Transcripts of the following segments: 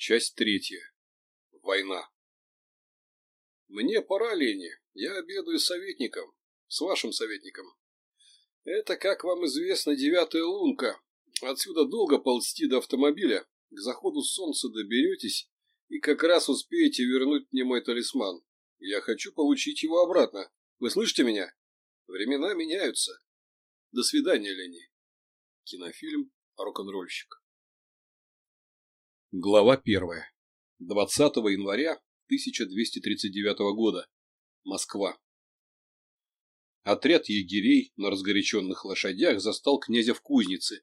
Часть третья. Война. Мне пора, Лени. Я обедаю с советником. С вашим советником. Это, как вам известно, девятая лунка. Отсюда долго ползти до автомобиля. К заходу солнца доберетесь и как раз успеете вернуть мне мой талисман. Я хочу получить его обратно. Вы слышите меня? Времена меняются. До свидания, Лени. Кинофильм «Рок-н-ролльщик». Глава 1. 20 января 1239 года. Москва. Отряд егерей на разгоряченных лошадях застал князя в кузнице,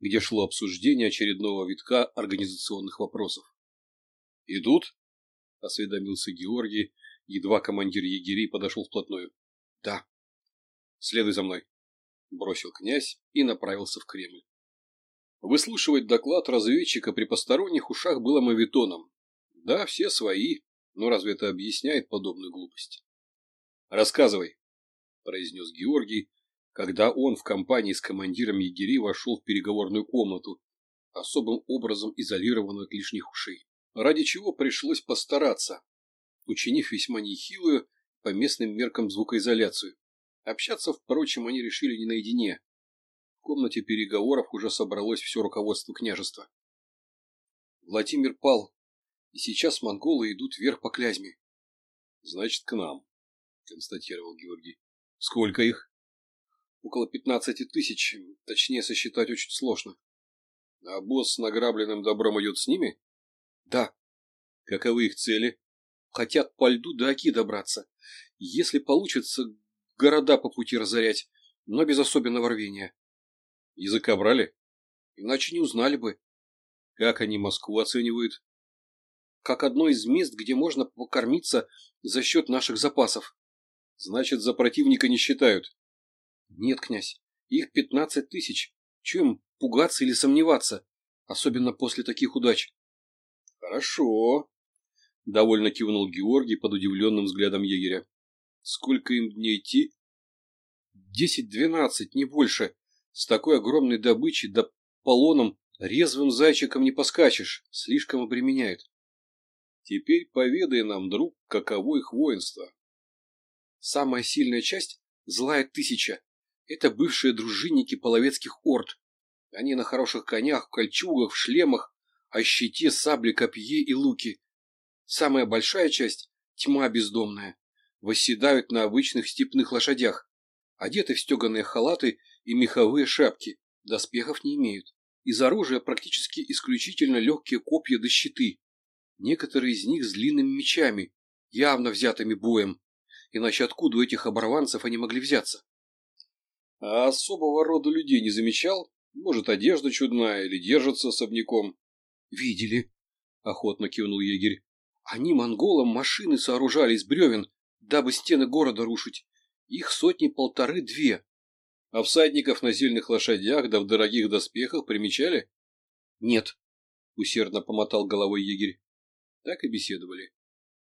где шло обсуждение очередного витка организационных вопросов. «Идут?» – осведомился Георгий, едва командир егерей подошел вплотную. «Да». «Следуй за мной», – бросил князь и направился в Кремль. Выслушивать доклад разведчика при посторонних ушах было мавитоном. Да, все свои, но разве это объясняет подобную глупость? «Рассказывай», — произнес Георгий, когда он в компании с командиром егерей вошел в переговорную комнату, особым образом изолированную от лишних ушей, ради чего пришлось постараться, учинив весьма нехилую по местным меркам звукоизоляцию. Общаться, впрочем, они решили не наедине, комнате переговоров уже собралось все руководство княжества. Владимир пал, и сейчас монголы идут вверх по Клязьме. — Значит, к нам, — констатировал Георгий. — Сколько их? — Около пятнадцати тысяч, точнее сосчитать очень сложно. — А босс с награбленным добром идет с ними? — Да. — Каковы их цели? — Хотят по льду до Оки добраться. Если получится, города по пути разорять, но без особенного рвения. Языка брали? Иначе не узнали бы. Как они Москву оценивают? Как одно из мест, где можно покормиться за счет наших запасов. Значит, за противника не считают. Нет, князь, их пятнадцать тысяч. Чем пугаться или сомневаться? Особенно после таких удач. Хорошо. Довольно кивнул Георгий под удивленным взглядом егеря. Сколько им дней идти? Десять-двенадцать, не больше. С такой огромной добычей да полоном резвым зайчиком не поскачешь, слишком обременяет. Теперь поведай нам, друг, каково их воинство. Самая сильная часть – злая тысяча. Это бывшие дружинники половецких орд. Они на хороших конях, в кольчугах, в шлемах, о щите, сабле, копье и луки. Самая большая часть – тьма бездомная. Восседают на обычных степных лошадях, одеты в стеганые халаты и меховые шапки, доспехов не имеют. Из оружия практически исключительно легкие копья до щиты, некоторые из них с длинными мечами, явно взятыми боем. Иначе откуда у этих оборванцев они могли взяться? А особого рода людей не замечал? Может, одежда чудная или держатся особняком? Видели, — охотно кивнул егерь. Они монголам машины сооружали из бревен, дабы стены города рушить. Их сотни полторы-две. А всадников на зельных лошадях да в дорогих доспехах примечали? Нет, усердно помотал головой егерь. Так и беседовали.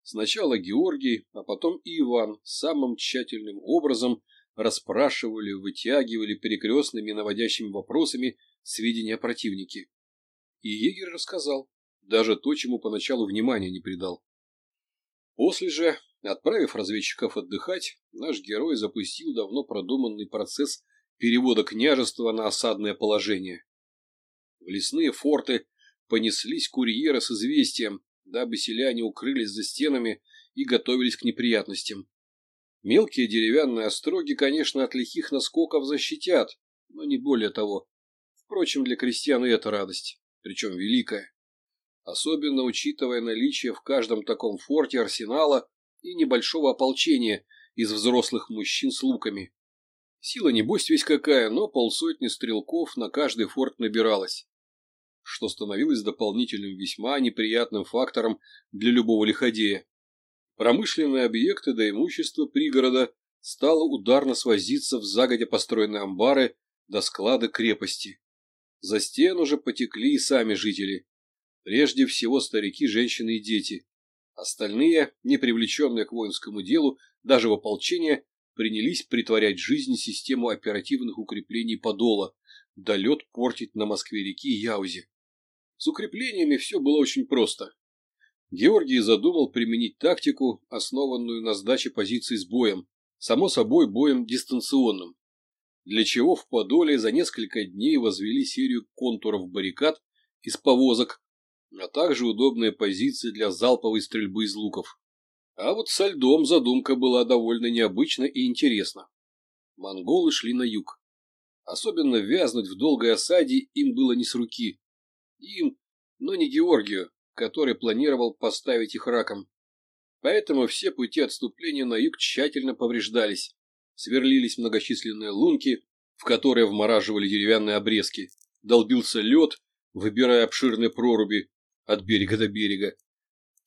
Сначала Георгий, а потом и Иван самым тщательным образом расспрашивали, вытягивали перекрестными наводящими вопросами сведения о противнике. И егерь рассказал, даже то, чему поначалу внимания не придал. После же, отправив разведчиков отдыхать, наш герой запустил давно продуманный процесс перевода княжества на осадное положение. В лесные форты понеслись курьеры с известием, дабы селяне укрылись за стенами и готовились к неприятностям. Мелкие деревянные остроги, конечно, от лихих наскоков защитят, но не более того. Впрочем, для крестьян и это радость, причем великая. Особенно учитывая наличие в каждом таком форте арсенала и небольшого ополчения из взрослых мужчин с луками. Сила, небось, весь какая, но полсотни стрелков на каждый форт набиралось, что становилось дополнительным весьма неприятным фактором для любого лиходея. Промышленные объекты да имущества пригорода стало ударно свозиться в загодя построенные амбары до склада крепости. За стену же потекли и сами жители. Прежде всего старики, женщины и дети. Остальные, не привлеченные к воинскому делу, даже в ополчение, принялись притворять в жизнь систему оперативных укреплений Подола, да лед портить на Москве-реке Яузе. С укреплениями все было очень просто. Георгий задумал применить тактику, основанную на сдаче позиций с боем, само собой боем дистанционным, для чего в Подоле за несколько дней возвели серию контуров баррикад из повозок, а также удобные позиции для залповой стрельбы из луков. А вот со льдом задумка была довольно необычна и интересна. Монголы шли на юг. Особенно вязнуть в долгой осаде им было не с руки. Им, но не Георгию, который планировал поставить их раком. Поэтому все пути отступления на юг тщательно повреждались. Сверлились многочисленные лунки, в которые вмораживали деревянные обрезки. Долбился лед, выбирая обширные проруби от берега до берега.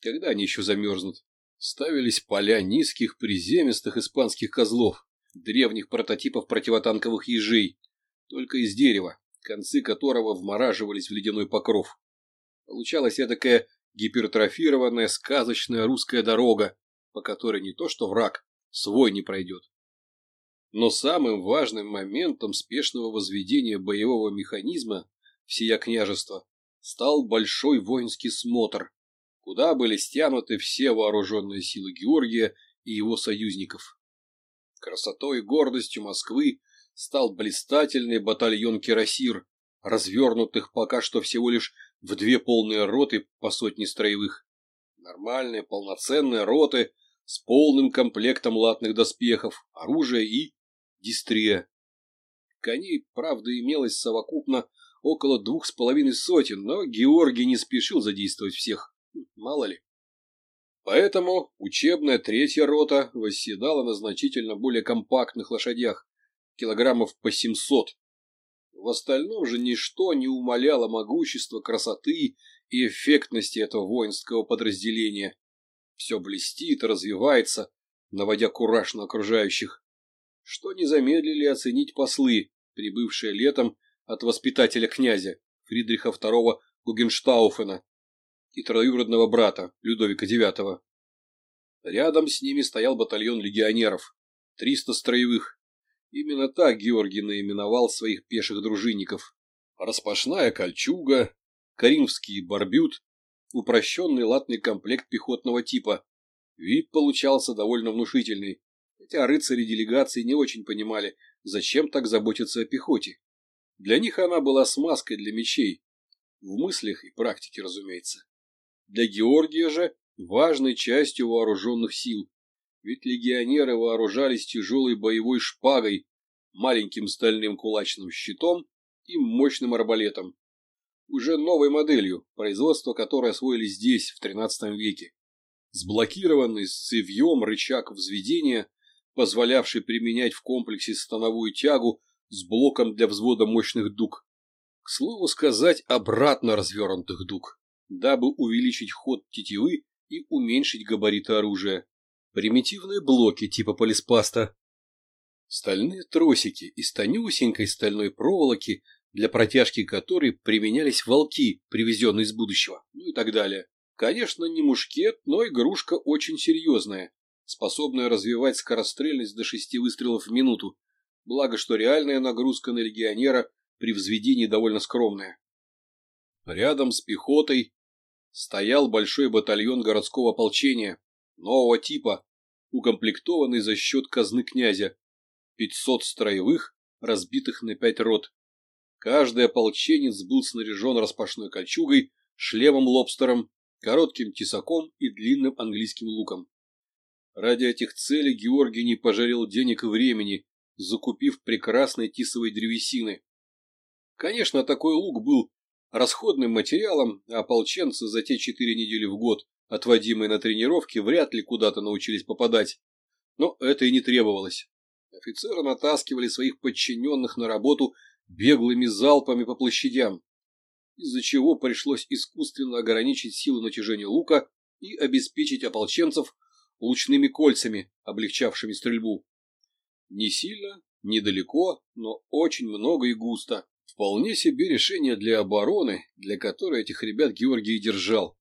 Когда они еще замерзнут? ставились поля низких приземистых испанских козлов, древних прототипов противотанковых ежей, только из дерева, концы которого вмораживались в ледяной покров. Получалась эдакая гипертрофированная сказочная русская дорога, по которой не то что враг, свой не пройдет. Но самым важным моментом спешного возведения боевого механизма всея княжества стал большой воинский смотр, куда были стянуты все вооруженные силы Георгия и его союзников. Красотой и гордостью Москвы стал блистательный батальон «Кирасир», развернутых пока что всего лишь в две полные роты по сотне строевых. Нормальные, полноценные роты с полным комплектом латных доспехов, оружия и дистрия. Коней, правда, имелось совокупно около двух с половиной сотен, но Георгий не спешил задействовать всех мало ли. Поэтому учебная третья рота восседала на значительно более компактных лошадях, килограммов по 700. В остальном же ничто не умаляло могущества, красоты и эффектности этого воинского подразделения. Все блестит развивается, наводя кураж на окружающих, что не замедлили оценить послы, прибывшие летом от воспитателя князя Фридриха II Гугенштауфена, и троюродного брата, Людовика IX. Рядом с ними стоял батальон легионеров, 300 строевых. Именно так Георгий наименовал своих пеших дружинников. Распашная кольчуга, коринфский барбют, упрощенный латный комплект пехотного типа. Вид получался довольно внушительный, хотя рыцари делегации не очень понимали, зачем так заботиться о пехоте. Для них она была смазкой для мечей, в мыслях и практике, разумеется. Для Георгия же важной частью вооруженных сил, ведь легионеры вооружались тяжелой боевой шпагой, маленьким стальным кулачным щитом и мощным арбалетом, уже новой моделью, производство которой освоили здесь, в XIII веке. Сблокированный с цевьем рычаг взведения, позволявший применять в комплексе становую тягу с блоком для взвода мощных дуг. К слову сказать, обратно развернутых дуг дабы увеличить ход тетивы и уменьшить габариты оружия. Примитивные блоки типа полиспаста, Стальные тросики из тонюсенькой стальной проволоки, для протяжки которой применялись волки, привезенные из будущего, ну и так далее. Конечно, не мушкет, но игрушка очень серьезная, способная развивать скорострельность до шести выстрелов в минуту. Благо, что реальная нагрузка на легионера при взведении довольно скромная. Рядом с пехотой стоял большой батальон городского ополчения, нового типа, укомплектованный за счет казны князя. 500 строевых, разбитых на пять рот. Каждый ополченец был снаряжен распашной кольчугой, шлемом-лобстером, коротким тесаком и длинным английским луком. Ради этих целей Георгий не пожалел денег и времени, закупив прекрасной тисовой древесины. Конечно, такой лук был Расходным материалом а ополченцы за те четыре недели в год, отводимые на тренировки, вряд ли куда-то научились попадать. Но это и не требовалось. Офицеры натаскивали своих подчиненных на работу беглыми залпами по площадям, из-за чего пришлось искусственно ограничить силу натяжения лука и обеспечить ополченцев лучными кольцами, облегчавшими стрельбу. Не сильно, недалеко, но очень много и густо. Вполне себе решение для обороны, для которой этих ребят Георгий держал.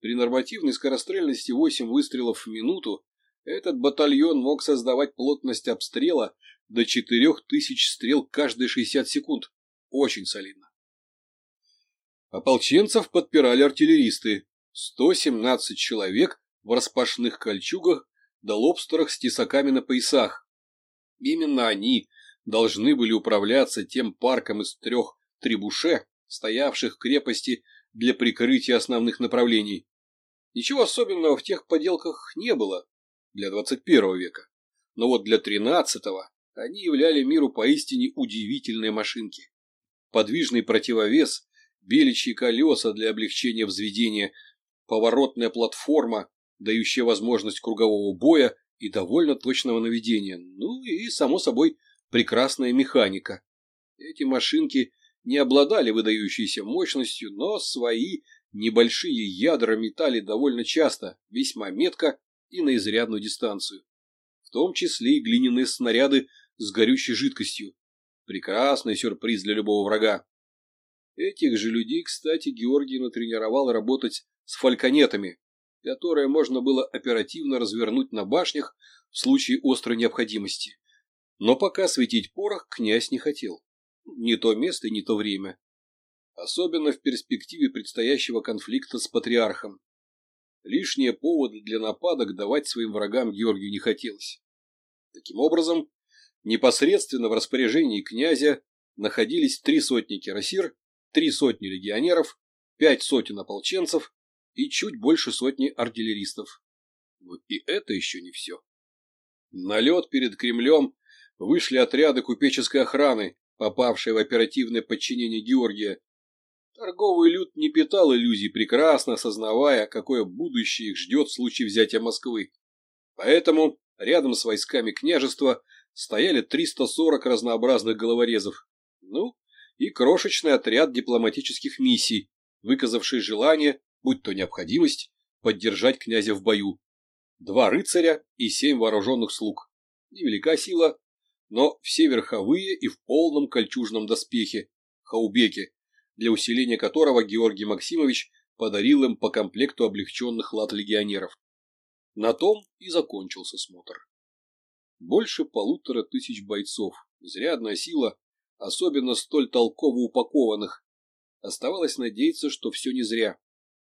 При нормативной скорострельности 8 выстрелов в минуту этот батальон мог создавать плотность обстрела до 4000 стрел каждые 60 секунд. Очень солидно. Ополченцев подпирали артиллеристы. 117 человек в распашных кольчугах да лобстерах с тесаками на поясах. Именно они должны были управляться тем парком из трех трибуше, стоявших в крепости для прикрытия основных направлений. Ничего особенного в тех поделках не было для 21 века, но вот для 13-го они являли миру поистине удивительные машинки. Подвижный противовес, беличьи колеса для облегчения взведения, поворотная платформа, дающая возможность кругового боя и довольно точного наведения, ну и, само собой, прекрасная механика. Эти машинки не обладали выдающейся мощностью, но свои небольшие ядра метали довольно часто, весьма метко и на изрядную дистанцию. В том числе и глиняные снаряды с горючей жидкостью. Прекрасный сюрприз для любого врага. Этих же людей, кстати, Георгий натренировал работать с фальконетами, которые можно было оперативно развернуть на башнях в случае острой необходимости. Но пока светить порох князь не хотел. Не то место, не то время. Особенно в перспективе предстоящего конфликта с патриархом. Лишние поводы для нападок давать своим врагам Георгию не хотелось. Таким образом, непосредственно в распоряжении князя находились три сотни кирасир, три сотни легионеров, пять сотен ополченцев и чуть больше сотни артиллеристов. Но и это еще не все. Налет перед Кремлем вышли отряды купеческой охраны, попавшие в оперативное подчинение Георгия. Торговый люд не питал иллюзий, прекрасно осознавая, какое будущее их ждет в случае взятия Москвы. Поэтому рядом с войсками княжества стояли 340 разнообразных головорезов. Ну, и крошечный отряд дипломатических миссий, выказавший желание, будь то необходимость, поддержать князя в бою. Два рыцаря и семь вооруженных слуг. Невелика сила, но все верховые и в полном кольчужном доспехе, хаубеке, для усиления которого Георгий Максимович подарил им по комплекту облегченных лад легионеров. На том и закончился смотр. Больше полутора тысяч бойцов, изрядная сила, особенно столь толково упакованных. Оставалось надеяться, что все не зря,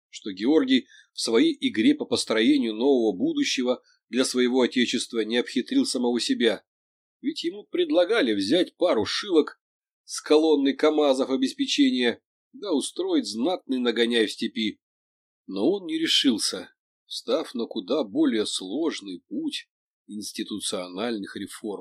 что Георгий в своей игре по построению нового будущего для своего отечества не обхитрил самого себя, ведь ему предлагали взять пару шилок с колонны КАМАЗов обеспечения, да устроить знатный нагоняй в степи. Но он не решился, встав на куда более сложный путь институциональных реформ.